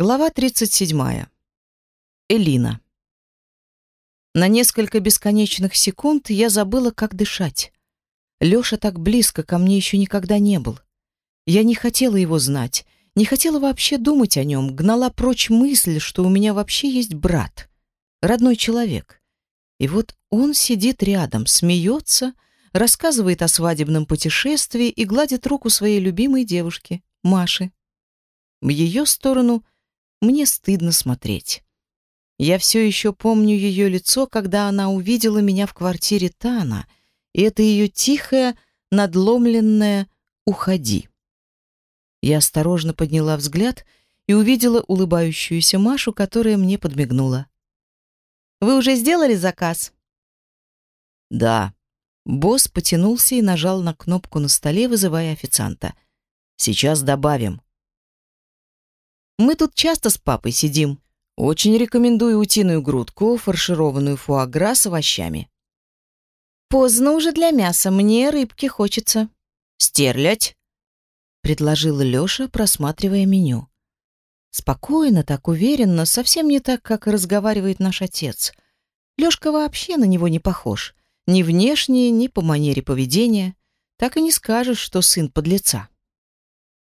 Глава 37. Элина. На несколько бесконечных секунд я забыла, как дышать. Лёша так близко ко мне еще никогда не был. Я не хотела его знать, не хотела вообще думать о нем, гнала прочь мысль, что у меня вообще есть брат, родной человек. И вот он сидит рядом, смеется, рассказывает о свадебном путешествии и гладит руку своей любимой девушки, Маши. В ее сторону — мне стыдно смотреть. Я все еще помню ее лицо, когда она увидела меня в квартире Тана, и это ее тихое, надломленное «Уходи». Я осторожно подняла взгляд и увидела улыбающуюся Машу, которая мне подмигнула. «Вы уже сделали заказ?» «Да». Босс потянулся и нажал на кнопку на столе, вызывая официанта. «Сейчас добавим». Мы тут часто с папой сидим. Очень рекомендую утиную грудку, фаршированную фуагра с овощами. Поздно уже для мяса, мне рыбки хочется. Стерлядь, предложил Лёша, просматривая меню. Спокойно, так уверенно, совсем не так, как разговаривает наш отец. Лёшка вообще на него не похож. Ни внешне, ни по манере поведения. Так и не скажешь, что сын подлеца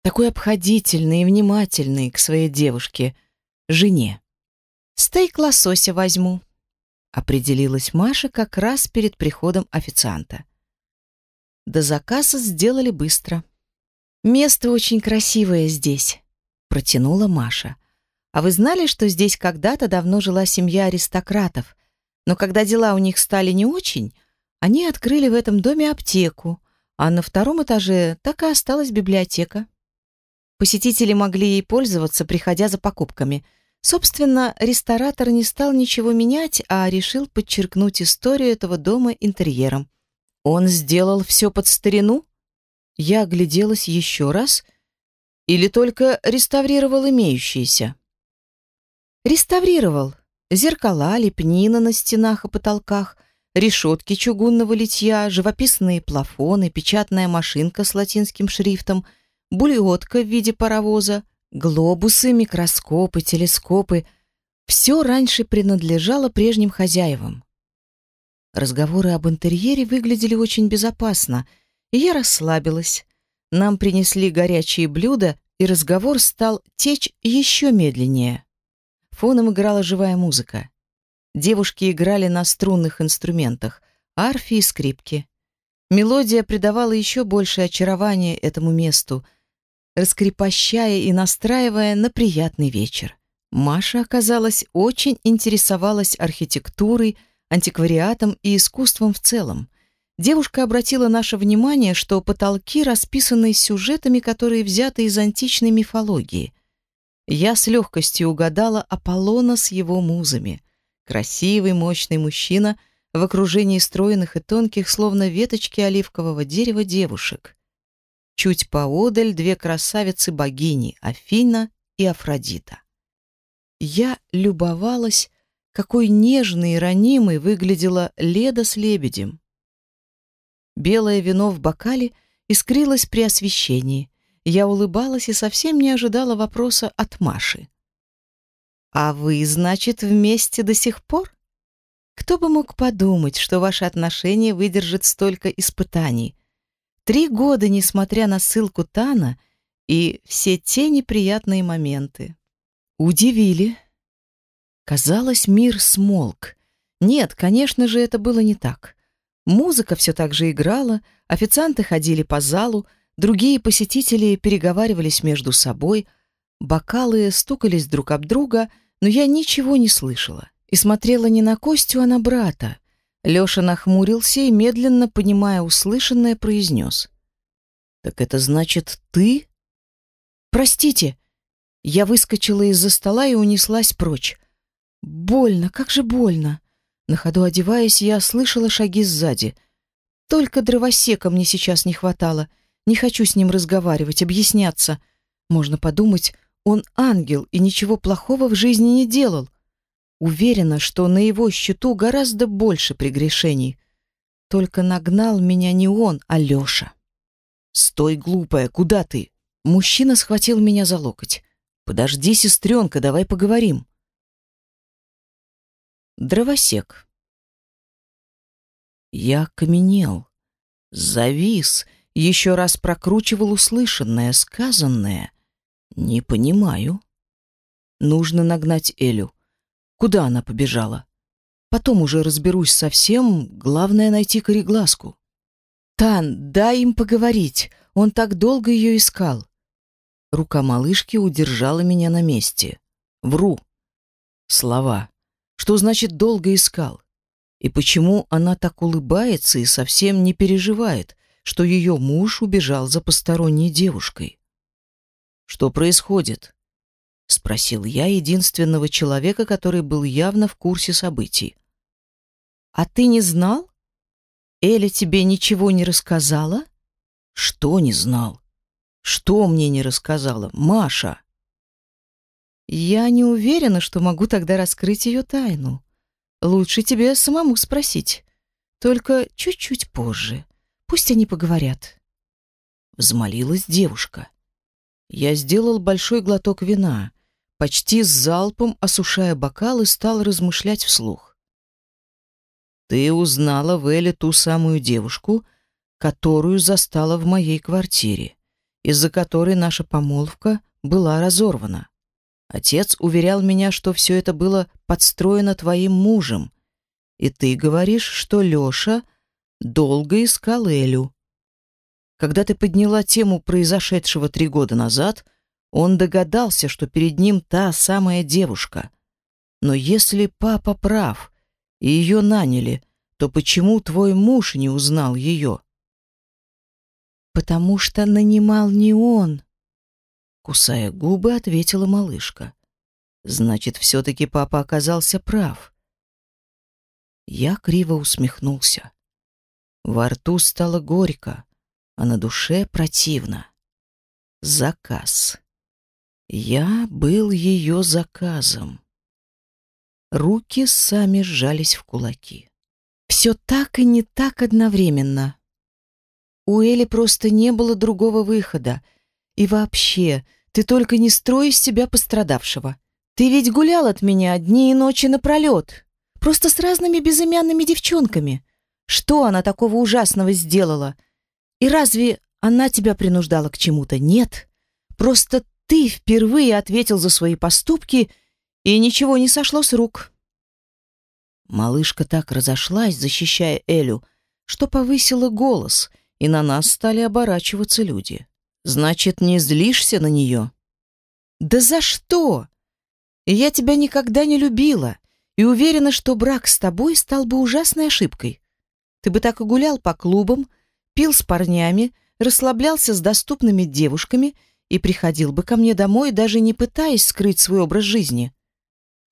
такой обходительный и внимательный к своей девушке, жене. «Стейк лосося возьму», — определилась Маша как раз перед приходом официанта. До заказа сделали быстро. «Место очень красивое здесь», — протянула Маша. «А вы знали, что здесь когда-то давно жила семья аристократов, но когда дела у них стали не очень, они открыли в этом доме аптеку, а на втором этаже так и осталась библиотека». Посетители могли ей пользоваться, приходя за покупками. Собственно, ресторатор не стал ничего менять, а решил подчеркнуть историю этого дома интерьером. Он сделал все под старину? Я огляделась еще раз. Или только реставрировал имеющиеся? Реставрировал. Зеркала, лепнина на стенах и потолках, решетки чугунного литья, живописные плафоны, печатная машинка с латинским шрифтом — бульотка в виде паровоза, глобусы, микроскопы, телескопы. Все раньше принадлежало прежним хозяевам. Разговоры об интерьере выглядели очень безопасно, и я расслабилась. Нам принесли горячие блюда, и разговор стал течь еще медленнее. Фоном играла живая музыка. Девушки играли на струнных инструментах, арфе и скрипки. Мелодия придавала еще большее очарование этому месту, раскрепощая и настраивая на приятный вечер. Маша, оказалось, очень интересовалась архитектурой, антиквариатом и искусством в целом. Девушка обратила наше внимание, что потолки расписаны сюжетами, которые взяты из античной мифологии. Я с легкостью угадала Аполлона с его музами. Красивый, мощный мужчина — в окружении стройных и тонких, словно веточки оливкового дерева, девушек. Чуть поодаль две красавицы-богини Афина и Афродита. Я любовалась, какой нежной и ранимой выглядела Леда с лебедем. Белое вино в бокале искрилось при освещении. Я улыбалась и совсем не ожидала вопроса от Маши. «А вы, значит, вместе до сих пор?» Кто бы мог подумать, что ваши отношения выдержат столько испытаний? Три года, несмотря на ссылку Тана и все те неприятные моменты. Удивили. Казалось, мир смолк. Нет, конечно же, это было не так. Музыка все так же играла, официанты ходили по залу, другие посетители переговаривались между собой, бокалы стукались друг об друга, но я ничего не слышала и смотрела не на Костю, а на брата. Лёша нахмурился и, медленно понимая услышанное, произнес. «Так это значит, ты?» «Простите!» Я выскочила из-за стола и унеслась прочь. «Больно, как же больно!» На ходу одеваясь, я слышала шаги сзади. Только дровосека мне сейчас не хватало. Не хочу с ним разговаривать, объясняться. Можно подумать, он ангел и ничего плохого в жизни не делал. Уверена, что на его счету гораздо больше прегрешений. Только нагнал меня не он, а Лёша. «Стой, глупая, куда ты?» Мужчина схватил меня за локоть. Подожди, сестренка, давай поговорим. Дровосек. Я каменел, завис, еще раз прокручивал услышанное, сказанное. Не понимаю. Нужно нагнать Элю. Куда она побежала? Потом уже разберусь совсем, главное найти кореглазку. Тан, дай им поговорить. Он так долго ее искал. Рука малышки удержала меня на месте. Вру. Слова. Что значит долго искал? И почему она так улыбается и совсем не переживает, что ее муж убежал за посторонней девушкой? Что происходит? Спросил я единственного человека, который был явно в курсе событий. А ты не знал? Эля тебе ничего не рассказала? Что не знал? Что мне не рассказала Маша? Я не уверена, что могу тогда раскрыть ее тайну. Лучше тебе самому спросить. Только чуть-чуть позже. Пусть они поговорят. Взмолилась девушка. Я сделал большой глоток вина, почти с залпом осушая бокал и стал размышлять вслух. Ты узнала в Эле ту самую девушку, которую застала в моей квартире из-за которой наша помолвка была разорвана. Отец уверял меня, что все это было подстроено твоим мужем, и ты говоришь, что Лёша долго искал Элю. Когда ты подняла тему произошедшего три года назад, он догадался, что перед ним та самая девушка. Но если папа прав, и ее наняли, то почему твой муж не узнал ее? потому что нанимал не он. Кусая губы, ответила малышка. Значит, все-таки папа оказался прав. Я криво усмехнулся. Во рту стало горько, а на душе противно. Заказ. Я был ее заказом. Руки сами сжались в кулаки. Все так и не так одновременно. У Эли просто не было другого выхода. И вообще, ты только не строй из себя пострадавшего. Ты ведь гулял от меня дни и ночи напролет. Просто с разными безымянными девчонками. Что она такого ужасного сделала? И разве она тебя принуждала к чему-то? Нет. Просто ты впервые ответил за свои поступки, и ничего не сошло с рук. Малышка так разошлась, защищая Элю, что повысила голос — и на нас стали оборачиваться люди. Значит, не злишься на нее? Да за что? Я тебя никогда не любила и уверена, что брак с тобой стал бы ужасной ошибкой. Ты бы так и гулял по клубам, пил с парнями, расслаблялся с доступными девушками и приходил бы ко мне домой, даже не пытаясь скрыть свой образ жизни.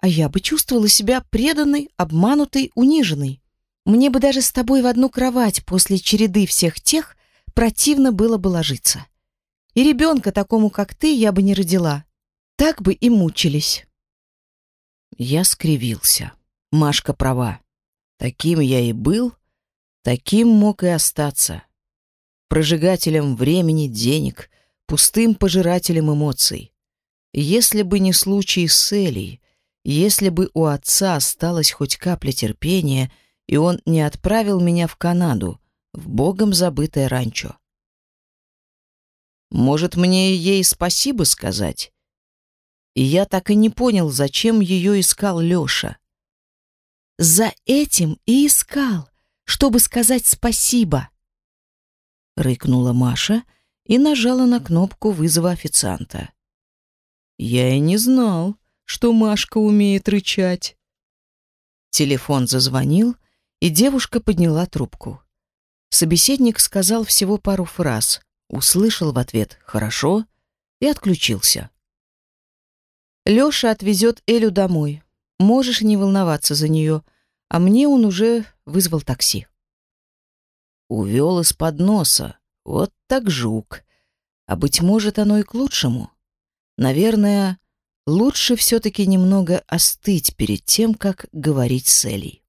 А я бы чувствовала себя преданной, обманутой, униженной. Мне бы даже с тобой в одну кровать после череды всех тех противно было бы ложиться. И ребенка такому, как ты, я бы не родила. Так бы и мучились. Я скривился. Машка права. Таким я и был, таким мог и остаться. Прожигателем времени, денег, пустым пожирателем эмоций. Если бы не случай с Элей, если бы у отца осталась хоть капля терпения — и он не отправил меня в Канаду, в богом забытое ранчо. Может, мне ей спасибо сказать? И я так и не понял, зачем ее искал Леша. За этим и искал, чтобы сказать спасибо. Рыкнула Маша и нажала на кнопку вызова официанта. Я и не знал, что Машка умеет рычать. Телефон зазвонил, и девушка подняла трубку. Собеседник сказал всего пару фраз, услышал в ответ «хорошо» и отключился. Лёша отвезет Элю домой. Можешь не волноваться за нее, а мне он уже вызвал такси. Увел из-под носа. Вот так жук. А быть может, оно и к лучшему. Наверное, лучше все-таки немного остыть перед тем, как говорить с Элей.